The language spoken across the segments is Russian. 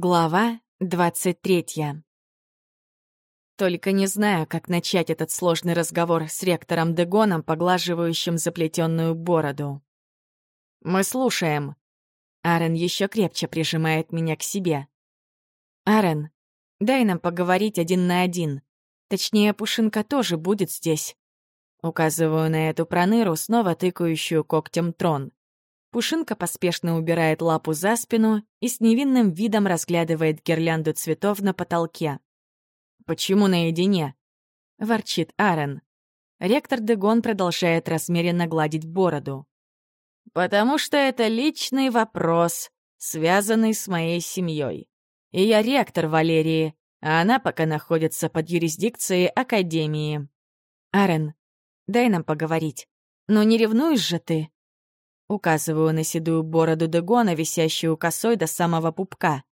Глава двадцать третья. Только не знаю, как начать этот сложный разговор с ректором Дегоном, поглаживающим заплетенную бороду. «Мы слушаем». Арен еще крепче прижимает меня к себе. «Арен, дай нам поговорить один на один. Точнее, Пушинка тоже будет здесь». Указываю на эту проныру, снова тыкающую когтем трон. Пушинка поспешно убирает лапу за спину и с невинным видом разглядывает гирлянду цветов на потолке. «Почему наедине?» — ворчит Аарон. Ректор Дегон продолжает размеренно гладить бороду. «Потому что это личный вопрос, связанный с моей семьей. И я ректор Валерии, а она пока находится под юрисдикцией Академии. Арен, дай нам поговорить. Но не ревнуешь же ты?» Указываю на седую бороду Дегона, висящую косой до самого пупка.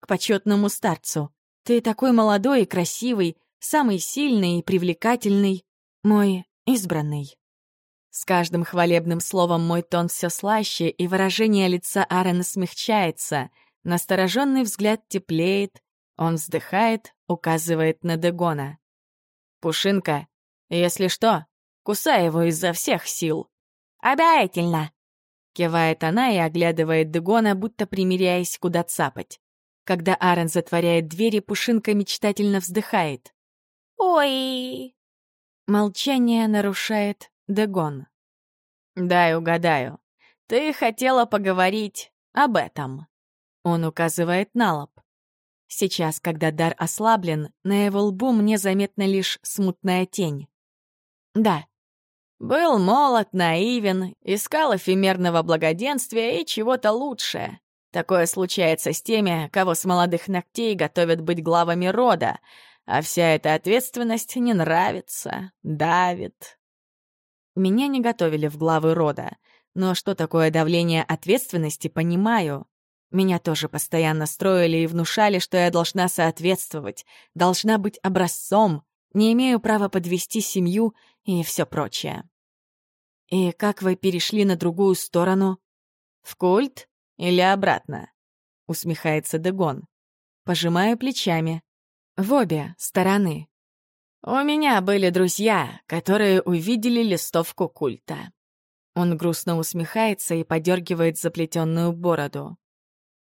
К почетному старцу. Ты такой молодой и красивый, самый сильный и привлекательный, мой избранный. С каждым хвалебным словом мой тон все слаще, и выражение лица Аарона смягчается, настороженный взгляд теплеет, он вздыхает, указывает на Дегона. «Пушинка, если что, кусай его изо всех сил». «Обязательно!» Кивает она и оглядывает Дегона, будто примиряясь, куда цапать. Когда Аарон затворяет двери, Пушинка мечтательно вздыхает. «Ой!» Молчание нарушает Дегон. «Дай угадаю. Ты хотела поговорить об этом». Он указывает на лоб. Сейчас, когда дар ослаблен, на его лбу мне заметна лишь смутная тень. «Да, был молод, наивен, искал эфемерного благоденствия и чего-то лучшее. Такое случается с теми, кого с молодых ногтей готовят быть главами рода, а вся эта ответственность не нравится, давит. Меня не готовили в главы рода, но что такое давление ответственности, понимаю. Меня тоже постоянно строили и внушали, что я должна соответствовать, должна быть образцом, не имею права подвести семью и все прочее. «И как вы перешли на другую сторону?» «В культ или обратно?» — усмехается Дегон. Пожимаю плечами. В обе стороны. «У меня были друзья, которые увидели листовку культа». Он грустно усмехается и подергивает заплетенную бороду.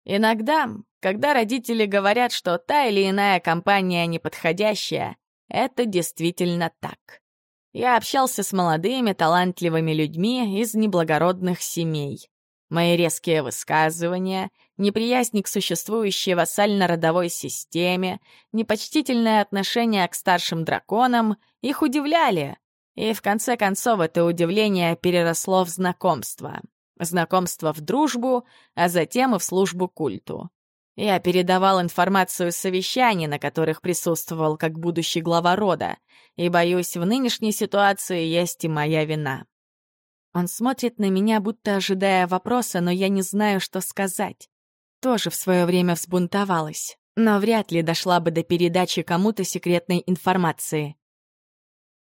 «Иногда, когда родители говорят, что та или иная компания неподходящая, это действительно так. Я общался с молодыми, талантливыми людьми из неблагородных семей. Мои резкие высказывания, неприязнь к существующей вассально-родовой системе, непочтительное отношение к старшим драконам их удивляли. И в конце концов это удивление переросло в знакомство. Знакомство в дружбу, а затем и в службу культу. Я передавал информацию совещаний, на которых присутствовал как будущий глава рода, и, боюсь, в нынешней ситуации есть и моя вина. Он смотрит на меня, будто ожидая вопроса, но я не знаю, что сказать. Тоже в свое время взбунтовалась, но вряд ли дошла бы до передачи кому-то секретной информации.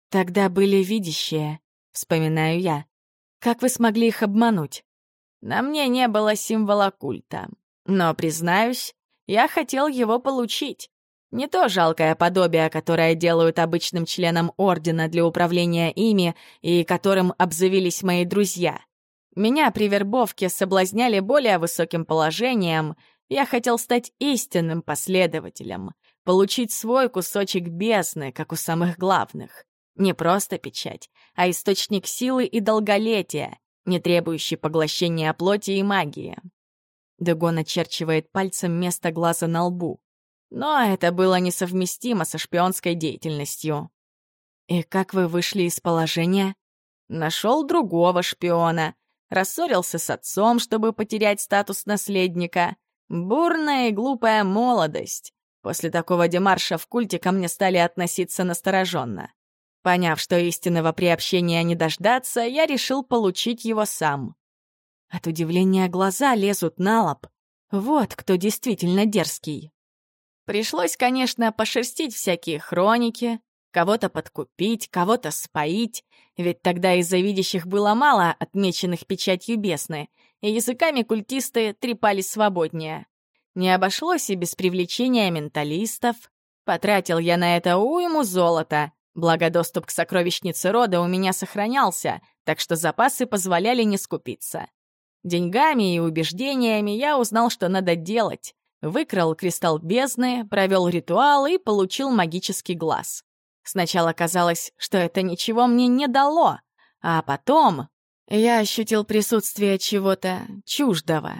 «Тогда были видящие», — вспоминаю я. «Как вы смогли их обмануть?» «На мне не было символа культа. Но, признаюсь, я хотел его получить. Не то жалкое подобие, которое делают обычным членам Ордена для управления ими и которым обзавелись мои друзья. Меня при вербовке соблазняли более высоким положением. Я хотел стать истинным последователем, получить свой кусочек бездны, как у самых главных. Не просто печать, а источник силы и долголетия, не требующий поглощения плоти и магии. Дегон очерчивает пальцем место глаза на лбу. Но это было несовместимо со шпионской деятельностью. «И как вы вышли из положения?» «Нашел другого шпиона. Рассорился с отцом, чтобы потерять статус наследника. Бурная и глупая молодость. После такого демарша в культе ко мне стали относиться настороженно. Поняв, что истинного приобщения не дождаться, я решил получить его сам. От удивления глаза лезут на лоб. Вот кто действительно дерзкий. Пришлось, конечно, пошерстить всякие хроники, кого-то подкупить, кого-то споить, ведь тогда из-за видящих было мало отмеченных печатью бесны, и языками культисты трепали свободнее. Не обошлось и без привлечения менталистов. Потратил я на это уйму золота, благо доступ к сокровищнице рода у меня сохранялся, так что запасы позволяли не скупиться. Деньгами и убеждениями я узнал, что надо делать. Выкрал кристалл бездны, провел ритуал и получил магический глаз. Сначала казалось, что это ничего мне не дало, а потом я ощутил присутствие чего-то чуждого.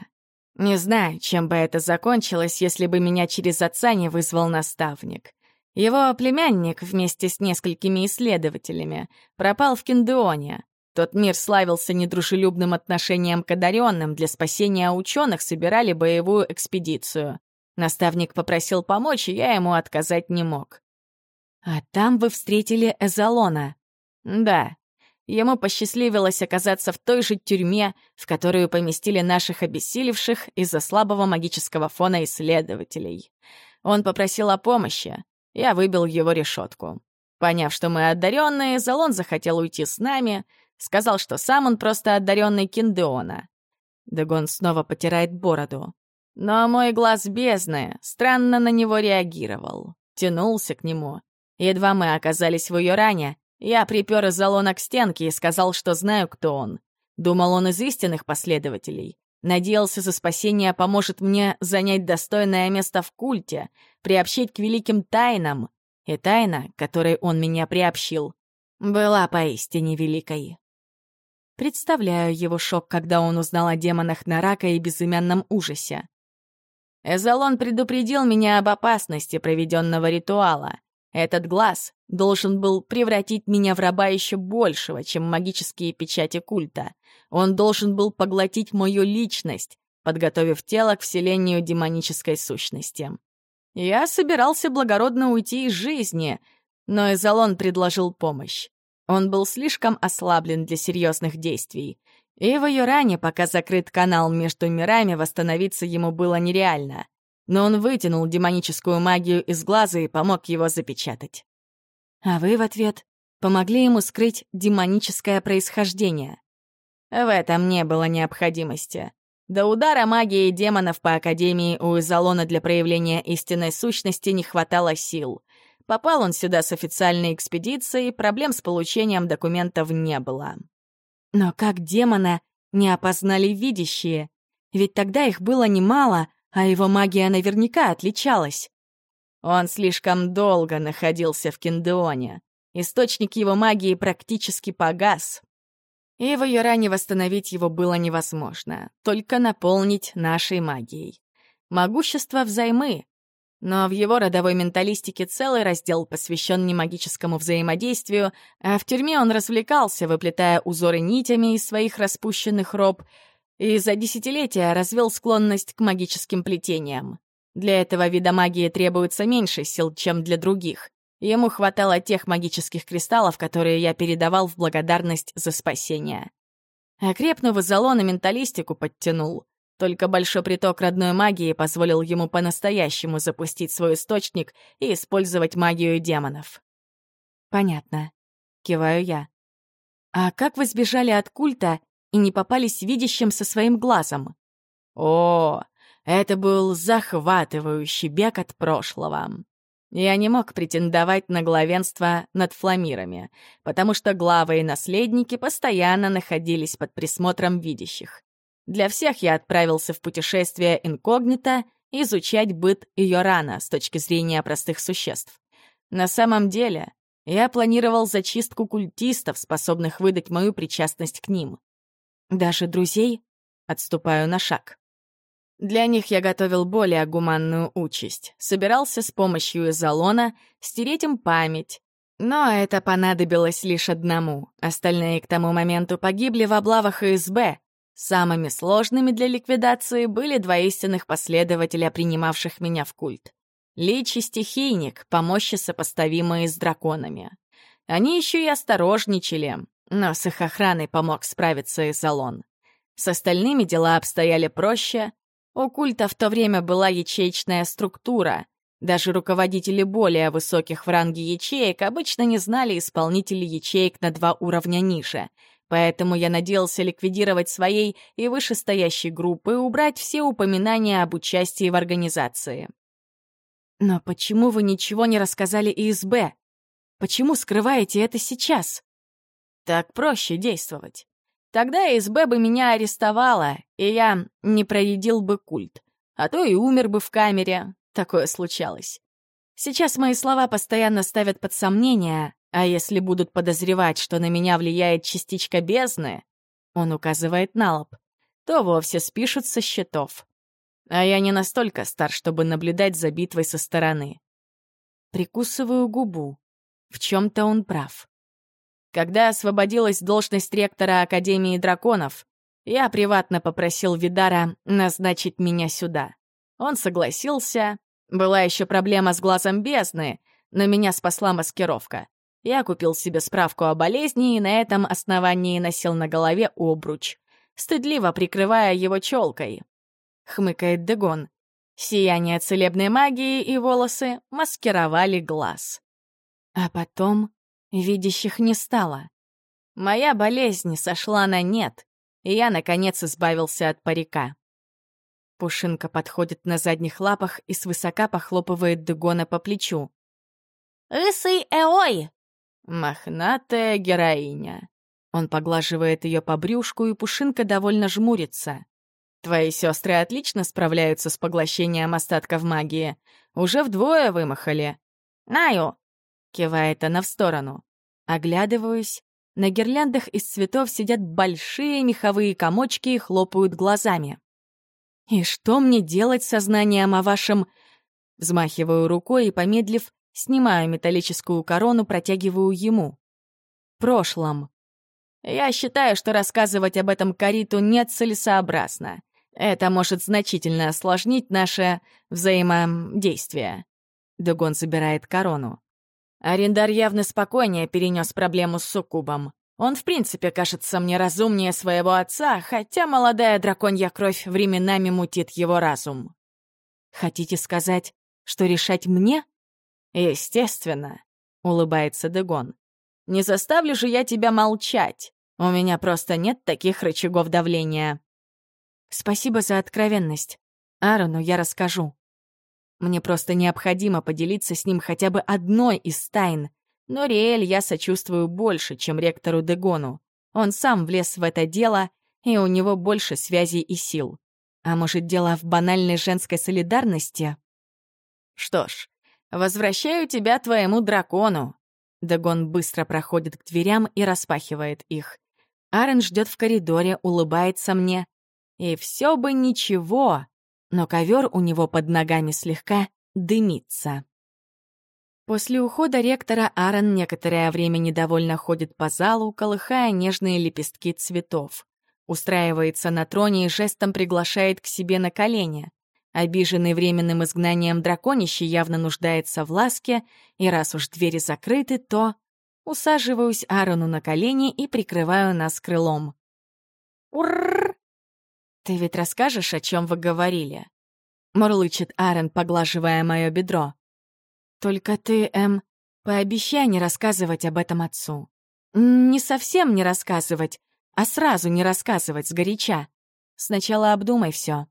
Не знаю, чем бы это закончилось, если бы меня через отца не вызвал наставник. Его племянник вместе с несколькими исследователями пропал в Киндеоне. Тот мир славился недружелюбным отношением к одаренным, для спасения ученых собирали боевую экспедицию. Наставник попросил помочь, и я ему отказать не мог. «А там вы встретили Эзолона?» «Да. Ему посчастливилось оказаться в той же тюрьме, в которую поместили наших обессилевших из-за слабого магического фона исследователей. Он попросил о помощи. Я выбил его решетку. Поняв, что мы одаренные, Залон захотел уйти с нами, сказал, что сам он просто одаренный Киндеона. Дегон снова потирает бороду. Но мой глаз бездны странно на него реагировал, тянулся к нему. Едва мы оказались в ее ране, я припер из залона к стенке и сказал, что знаю, кто он. Думал, он из истинных последователей. Надеялся, за спасение поможет мне занять достойное место в культе, приобщить к великим тайнам. И тайна, которой он меня приобщил, была поистине великой. Представляю его шок, когда он узнал о демонах Нарака и безымянном ужасе. Эзолон предупредил меня об опасности проведенного ритуала. Этот глаз должен был превратить меня в раба еще большего, чем магические печати культа. Он должен был поглотить мою личность, подготовив тело к вселению демонической сущности. Я собирался благородно уйти из жизни, но Эзолон предложил помощь. Он был слишком ослаблен для серьезных действий. И в ее ране, пока закрыт канал между мирами, восстановиться ему было нереально но он вытянул демоническую магию из глаза и помог его запечатать. А вы в ответ помогли ему скрыть демоническое происхождение. В этом не было необходимости. До удара магии демонов по Академии у Изолона для проявления истинной сущности не хватало сил. Попал он сюда с официальной экспедицией, проблем с получением документов не было. Но как демона не опознали видящие? Ведь тогда их было немало, а его магия наверняка отличалась. Он слишком долго находился в Киндеоне. Источник его магии практически погас. И в ее ране восстановить его было невозможно, только наполнить нашей магией. Могущество взаймы. Но в его родовой менталистике целый раздел посвящен немагическому взаимодействию, а в тюрьме он развлекался, выплетая узоры нитями из своих распущенных роб — и за десятилетия развел склонность к магическим плетениям. Для этого вида магии требуется меньше сил, чем для других. Ему хватало тех магических кристаллов, которые я передавал в благодарность за спасение. Окрепнув из залона, менталистику подтянул. Только большой приток родной магии позволил ему по-настоящему запустить свой источник и использовать магию демонов. «Понятно», — киваю я. «А как вы сбежали от культа и не попались видящим со своим глазом. О, это был захватывающий бег от прошлого. Я не мог претендовать на главенство над фламирами, потому что главы и наследники постоянно находились под присмотром видящих. Для всех я отправился в путешествие инкогнито изучать быт Йорана с точки зрения простых существ. На самом деле, я планировал зачистку культистов, способных выдать мою причастность к ним. Даже друзей отступаю на шаг. Для них я готовил более гуманную участь. Собирался с помощью изолона стереть им память. Но это понадобилось лишь одному. Остальные к тому моменту погибли в облавах ИСБ. Самыми сложными для ликвидации были два истинных последователя, принимавших меня в культ. Лич и стихийник, по мощи сопоставимые с драконами. Они еще и осторожничали, но с их охраной помог справиться и салон. С остальными дела обстояли проще. У культа в то время была ячеечная структура. Даже руководители более высоких в ранге ячеек обычно не знали исполнителей ячеек на два уровня ниже. Поэтому я надеялся ликвидировать своей и вышестоящей группы и убрать все упоминания об участии в организации. Но почему вы ничего не рассказали ИСБ? Почему скрываете это сейчас? Так проще действовать. Тогда ИСБ бы меня арестовала, и я не проедил бы культ. А то и умер бы в камере. Такое случалось. Сейчас мои слова постоянно ставят под сомнение, а если будут подозревать, что на меня влияет частичка бездны, он указывает на лоб, то вовсе спишут со счетов. А я не настолько стар, чтобы наблюдать за битвой со стороны. Прикусываю губу. В чем-то он прав. Когда освободилась должность ректора Академии драконов, я приватно попросил Видара назначить меня сюда. Он согласился. Была еще проблема с глазом бездны, но меня спасла маскировка. Я купил себе справку о болезни и на этом основании носил на голове обруч, стыдливо прикрывая его челкой. Хмыкает Дегон. Сияние целебной магии и волосы маскировали глаз. А потом видящих не стало. Моя болезнь сошла на нет, и я, наконец, избавился от парика. Пушинка подходит на задних лапах и свысока похлопывает Дегона по плечу. «Лысый Эой!» Мохнатая героиня. Он поглаживает ее по брюшку, и Пушинка довольно жмурится. Твои сестры отлично справляются с поглощением остатков магии. Уже вдвое вымахали. «Наю!» — кивает она в сторону. Оглядываюсь. На гирляндах из цветов сидят большие меховые комочки и хлопают глазами. «И что мне делать с сознанием о вашем...» Взмахиваю рукой и, помедлив, Снимаю металлическую корону, протягиваю ему. Прошлом. Я считаю, что рассказывать об этом Кариту нецелесообразно. Это может значительно осложнить наше взаимодействие. Дугон забирает корону. Арендар явно спокойнее перенес проблему с суккубом. Он, в принципе, кажется мне разумнее своего отца, хотя молодая драконья кровь временами мутит его разум. Хотите сказать, что решать мне? «Естественно», — улыбается Дегон. «Не заставлю же я тебя молчать. У меня просто нет таких рычагов давления». «Спасибо за откровенность. Аарону я расскажу. Мне просто необходимо поделиться с ним хотя бы одной из тайн. Но Риэль я сочувствую больше, чем ректору Дегону. Он сам влез в это дело, и у него больше связей и сил. А может, дело в банальной женской солидарности? Что ж, «Возвращаю тебя твоему дракону!» Дагон быстро проходит к дверям и распахивает их. Арен ждет в коридоре, улыбается мне. И все бы ничего, но ковер у него под ногами слегка дымится. После ухода ректора Аарон некоторое время недовольно ходит по залу, колыхая нежные лепестки цветов. Устраивается на троне и жестом приглашает к себе на колени. Обиженный временным изгнанием драконище явно нуждается в ласке, и раз уж двери закрыты, то... Усаживаюсь Аарону на колени и прикрываю нас крылом. «Урррр!» «Ты ведь расскажешь, о чем вы говорили?» Мурлычет Аарон, поглаживая мое бедро. «Только ты, Эм, пообещай не рассказывать об этом отцу. Не совсем не рассказывать, а сразу не рассказывать сгоряча. Сначала обдумай все.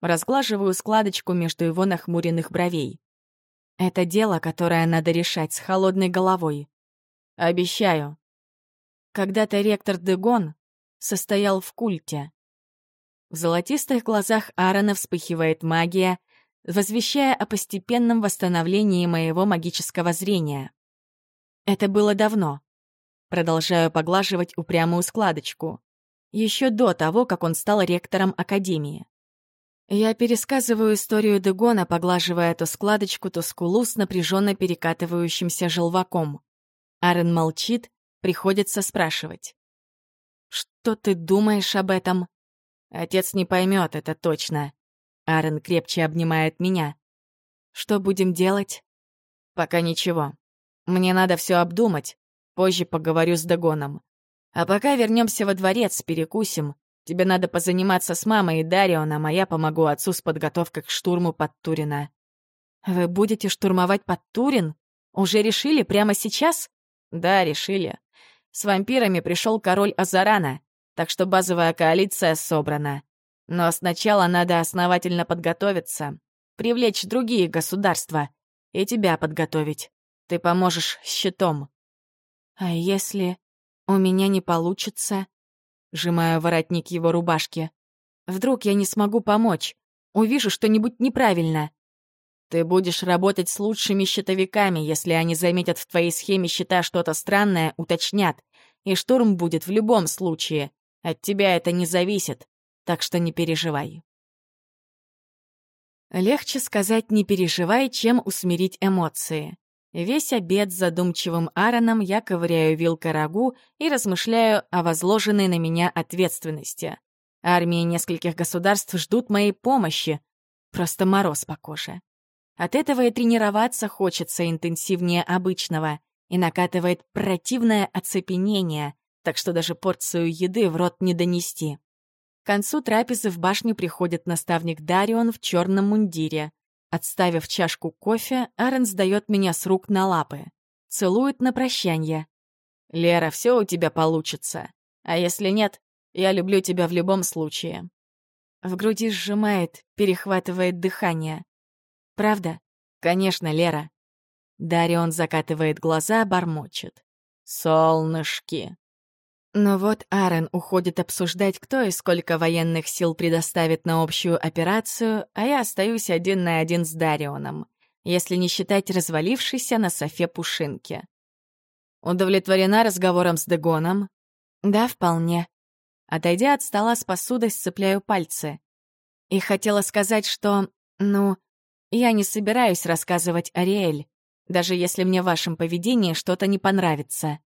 Разглаживаю складочку между его нахмуренных бровей. Это дело, которое надо решать с холодной головой. Обещаю. Когда-то ректор Дегон состоял в культе. В золотистых глазах Аарона вспыхивает магия, возвещая о постепенном восстановлении моего магического зрения. Это было давно. Продолжаю поглаживать упрямую складочку. Еще до того, как он стал ректором Академии. Я пересказываю историю Дегона, поглаживая то складочку, то скулу с напряженно перекатывающимся желваком. Арен молчит, приходится спрашивать. «Что ты думаешь об этом?» «Отец не поймет, это точно». Арен крепче обнимает меня. «Что будем делать?» «Пока ничего. Мне надо все обдумать. Позже поговорю с Дагоном. А пока вернемся во дворец, перекусим. Тебе надо позаниматься с мамой и Дарионом, а я помогу отцу с подготовкой к штурму под Турина. Вы будете штурмовать под Турин? Уже решили прямо сейчас? Да, решили. С вампирами пришел король Азарана, так что базовая коалиция собрана. Но сначала надо основательно подготовиться, привлечь другие государства и тебя подготовить. Ты поможешь щитом. А если у меня не получится? Сжимаю воротник его рубашки. Вдруг я не смогу помочь? Увижу что-нибудь неправильно. Ты будешь работать с лучшими щитовиками, если они заметят в твоей схеме щита что-то странное, уточнят. И штурм будет в любом случае. От тебя это не зависит, так что не переживай. Легче сказать «не переживай», чем усмирить эмоции. Весь обед с задумчивым Аароном я ковыряю вилкой рагу и размышляю о возложенной на меня ответственности. Армии нескольких государств ждут моей помощи. Просто мороз по коже. От этого и тренироваться хочется интенсивнее обычного, и накатывает противное оцепенение, так что даже порцию еды в рот не донести. К концу трапезы в башню приходит наставник Дарион в черном мундире. Отставив чашку кофе, Арен сдает меня с рук на лапы. Целует на прощанье. «Лера, все у тебя получится. А если нет, я люблю тебя в любом случае». В груди сжимает, перехватывает дыхание. «Правда?» «Конечно, Лера». Дарион закатывает глаза, бормочет. «Солнышки». Но вот Аарон уходит обсуждать, кто и сколько военных сил предоставит на общую операцию, а я остаюсь один на один с Дарионом, если не считать развалившейся на софе пушинки. Удовлетворена разговором с Дегоном? Да, вполне. Отойдя от стола с посудой, сцепляю пальцы. И хотела сказать, что, ну, я не собираюсь рассказывать Ариэль, даже если мне в вашем поведении что-то не понравится.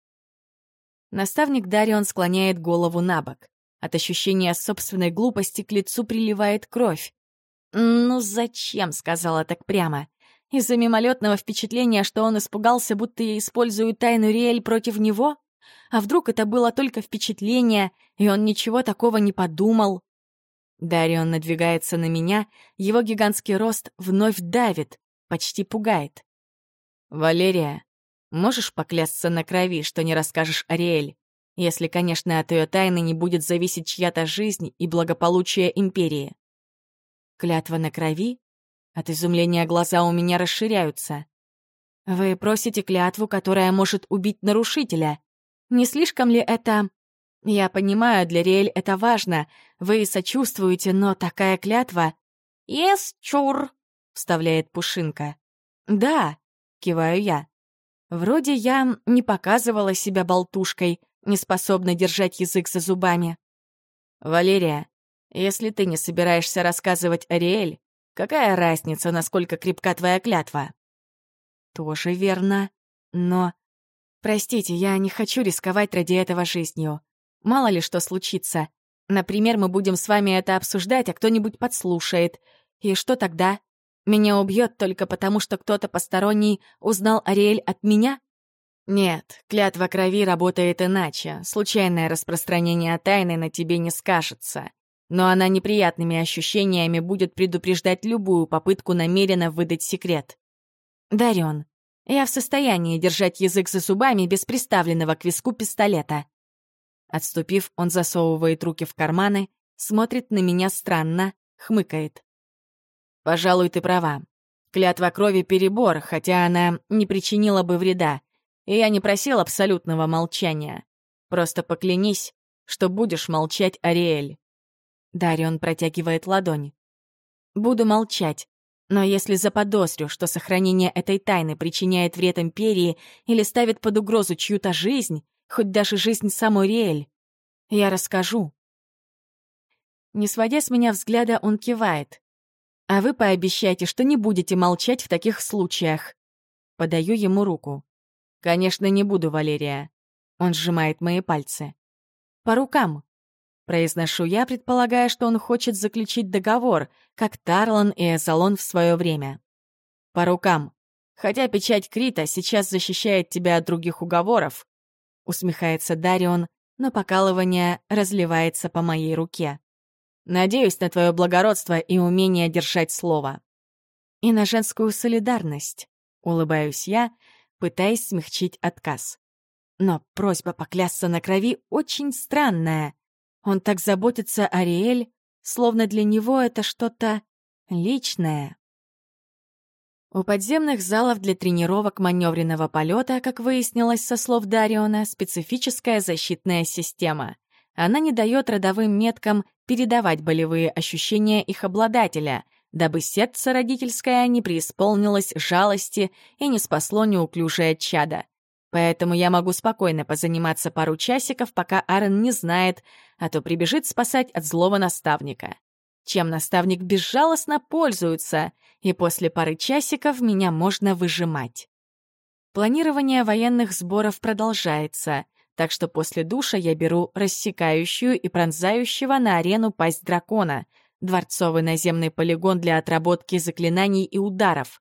Наставник Дарион склоняет голову на бок. От ощущения собственной глупости к лицу приливает кровь. «Ну зачем?» — сказала так прямо. Из-за мимолетного впечатления, что он испугался, будто я использую тайну Риэль против него? А вдруг это было только впечатление, и он ничего такого не подумал? Дарион надвигается на меня, его гигантский рост вновь давит, почти пугает. «Валерия, можешь поклясться на крови, что не расскажешь Ариэль? Если, конечно, от ее тайны не будет зависеть чья-то жизнь и благополучие Империи». Клятва на крови? От изумления глаза у меня расширяются. Вы просите клятву, которая может убить нарушителя. Не слишком ли это... Я понимаю, для Риэль это важно. Вы сочувствуете, но такая клятва... «Ес, чур!» — вставляет Пушинка. «Да», — киваю я. Вроде я не показывала себя болтушкой, не способной держать язык за зубами. «Валерия, если ты не собираешься рассказывать Ариэль, Какая разница, насколько крепка твоя клятва? Тоже верно. Но... Простите, я не хочу рисковать ради этого жизнью. Мало ли что случится. Например, мы будем с вами это обсуждать, а кто-нибудь подслушает. И что тогда? Меня убьет только потому, что кто-то посторонний узнал Ариэль от меня? Нет, клятва крови работает иначе. Случайное распространение тайны на тебе не скажется но она неприятными ощущениями будет предупреждать любую попытку намеренно выдать секрет. Дарион, я в состоянии держать язык за зубами без приставленного к виску пистолета. Отступив, он засовывает руки в карманы, смотрит на меня странно, хмыкает. «Пожалуй, ты права. Клятва крови — перебор, хотя она не причинила бы вреда, и я не просил абсолютного молчания. Просто поклянись, что будешь молчать, Ариэль. Дарион протягивает ладонь. «Буду молчать, но если заподозрю, что сохранение этой тайны причиняет вред Империи или ставит под угрозу чью-то жизнь, хоть даже жизнь самой Риэль, я расскажу». Не сводя с меня взгляда, он кивает. «А вы пообещайте, что не будете молчать в таких случаях». Подаю ему руку. «Конечно, не буду, Валерия». Он сжимает мои пальцы. «По рукам». Произношу я, предполагая, что он хочет заключить договор, как Тарлан и Эзолон в свое время. По рукам. Хотя печать Крита сейчас защищает тебя от других уговоров. Усмехается Дарион, но покалывание разливается по моей руке. Надеюсь на твое благородство и умение держать слово. И на женскую солидарность. Улыбаюсь я, пытаясь смягчить отказ. Но просьба поклясться на крови очень странная. Он так заботится о Риэль, словно для него это что-то личное. У подземных залов для тренировок маневренного полета, как выяснилось со слов Дариона, специфическая защитная система. Она не дает родовым меткам передавать болевые ощущения их обладателя, дабы сердце родительское не преисполнилось жалости и не спасло неуклюжее чадо. Поэтому я могу спокойно позаниматься пару часиков, пока Аарон не знает, а то прибежит спасать от злого наставника. Чем наставник безжалостно пользуется, и после пары часиков меня можно выжимать. Планирование военных сборов продолжается, так что после душа я беру рассекающую и пронзающего на арену пасть дракона, дворцовый наземный полигон для отработки заклинаний и ударов,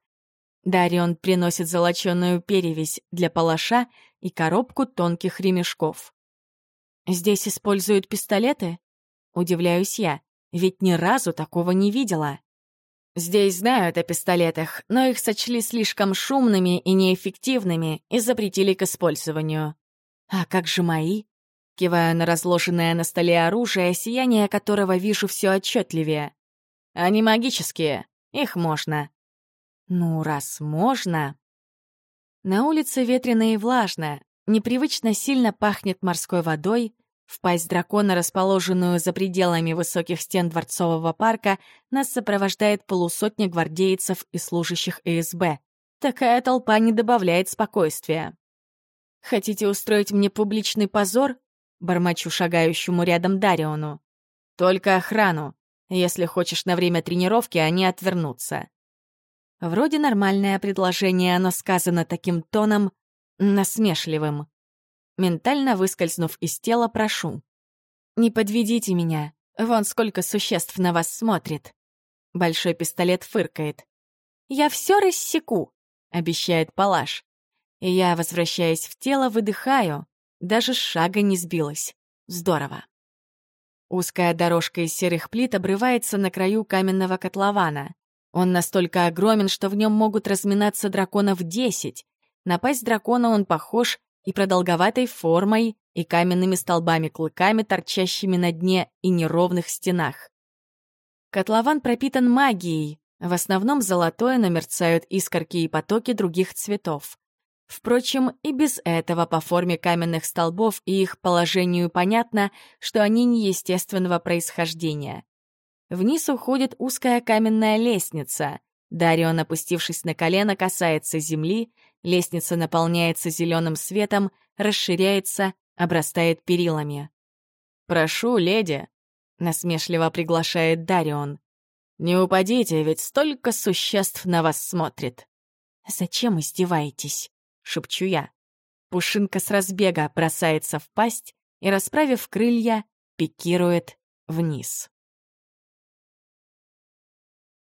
Дарион приносит золоченую перевязь для палаша и коробку тонких ремешков. «Здесь используют пистолеты?» Удивляюсь я, ведь ни разу такого не видела. Здесь знают о пистолетах, но их сочли слишком шумными и неэффективными и запретили к использованию. А как же мои? Кивая на разложенное на столе оружие, сияние которого вижу все отчетливее. Они магические, их можно. Ну, раз можно... На улице ветрено и влажно, непривычно сильно пахнет морской водой, в пасть дракона, расположенную за пределами высоких стен Дворцового парка, нас сопровождает полусотня гвардейцев и служащих ЭСБ. Такая толпа не добавляет спокойствия. «Хотите устроить мне публичный позор?» — бормочу шагающему рядом Дариону. «Только охрану. Если хочешь на время тренировки, они отвернутся. Вроде нормальное предложение, но сказано таким тоном насмешливым. Ментально выскользнув из тела, прошу. «Не подведите меня. Вон сколько существ на вас смотрит». Большой пистолет фыркает. «Я все рассеку», — обещает Палаш. И я, возвращаясь в тело, выдыхаю. Даже с шага не сбилась. Здорово. Узкая дорожка из серых плит обрывается на краю каменного котлована. Он настолько огромен, что в нем могут разминаться драконов десять. Напасть дракона он похож и продолговатой формой, и каменными столбами-клыками, торчащими на дне и неровных стенах. Котлован пропитан магией, в основном золотой, но мерцают искорки и потоки других цветов. Впрочем, и без этого по форме каменных столбов и их положению понятно, что они неестественного происхождения. Вниз уходит узкая каменная лестница. Дарион, опустившись на колено, касается земли, лестница наполняется зеленым светом, расширяется, обрастает перилами. «Прошу, леди», — насмешливо приглашает Дарион. «Не упадите, ведь столько существ на вас смотрит». «Зачем издеваетесь?» — шепчу я. Пушинка с разбега бросается в пасть и, расправив крылья, пикирует вниз.